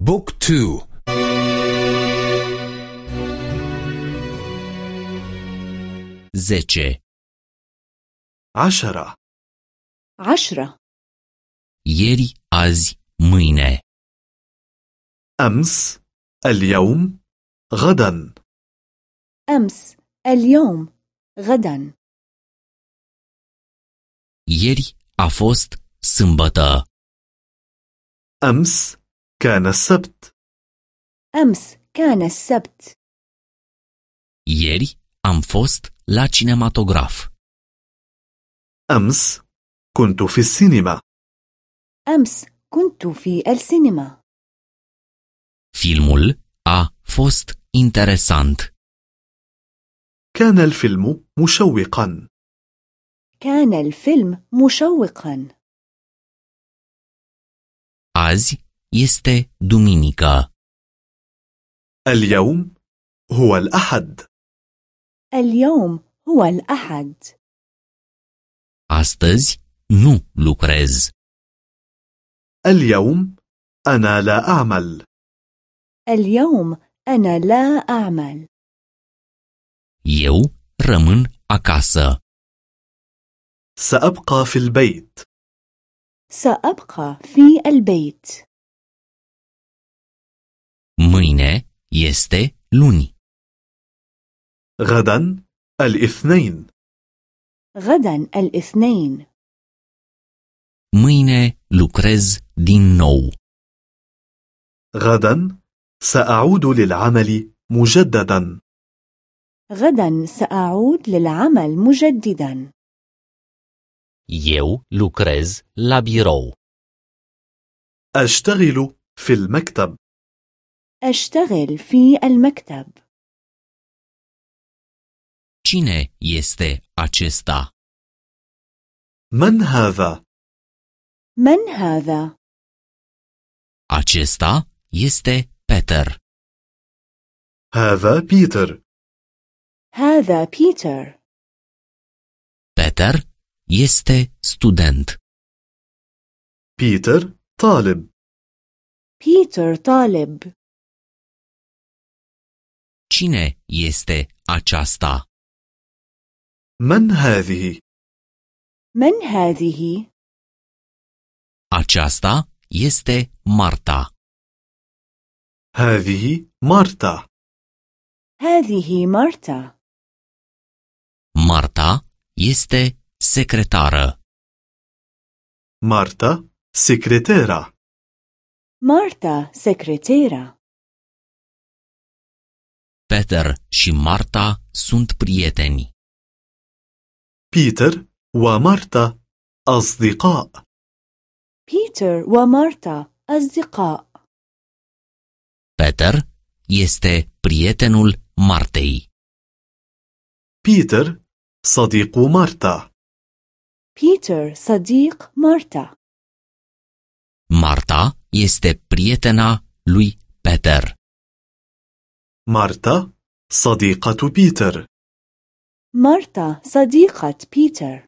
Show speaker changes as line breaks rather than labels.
بوك تو.
زيتشي.
عشرة.
عشرة.
يري أز مâine
أمس اليوم غدا.
أمس اليوم غدا.
a fost sâmbătă.
أمس كان السبت.
أمس كان السبت.
Ieri am fost la cinematograf.
أمس كنت في السينما.
أمس كنت في السينما.
Filmul a fost interesant.
كان الفيلم مشوقا.
كان الفيلم مشوقا.
Azi este duminică.
اليوم هو الأحد
اليوم هو الأحد
Astăzi nu lucrez.
اليوم أنا لا أعمل
اليوم أنا لا أعمل
Eu rămân acasă.
سأبقى في البيت
سأبقى في البيت
este luni.
غدا الاثنين
غدا الاثنين
Mâine lucrez din nou.
غدا سأعود للعمل مجددا
غدا سأعود للعمل مجددا
Eu lucrez la birou.
أشتغل في المكتب
أشتغل في المكتب
Cine este acesta?
من هذا؟
من هذا؟
Acesta este Peter.
هذا بيتر
هذا بيتر
Peter este student.
بيتر طالب
بيتر طالب
Cine este aceasta?
من هذه؟
من هذه؟
Aceasta este Marta.
هذه مارتا
هذه مارتا
Marta este secretară.
مارتا سكرتيرة
مارتا سكرتيرة
Peter și Marta sunt prieteni.
بيتر ومارتا أصدقاء
بيتر ومارتا أصدقاء
Peter este prietenul Martei.
بيتر صديق مارتا
بيتر صديق مارتا
Marta este prietena lui Peter.
مارتا صديقة بيتر.
مارتا صديقة بيتر.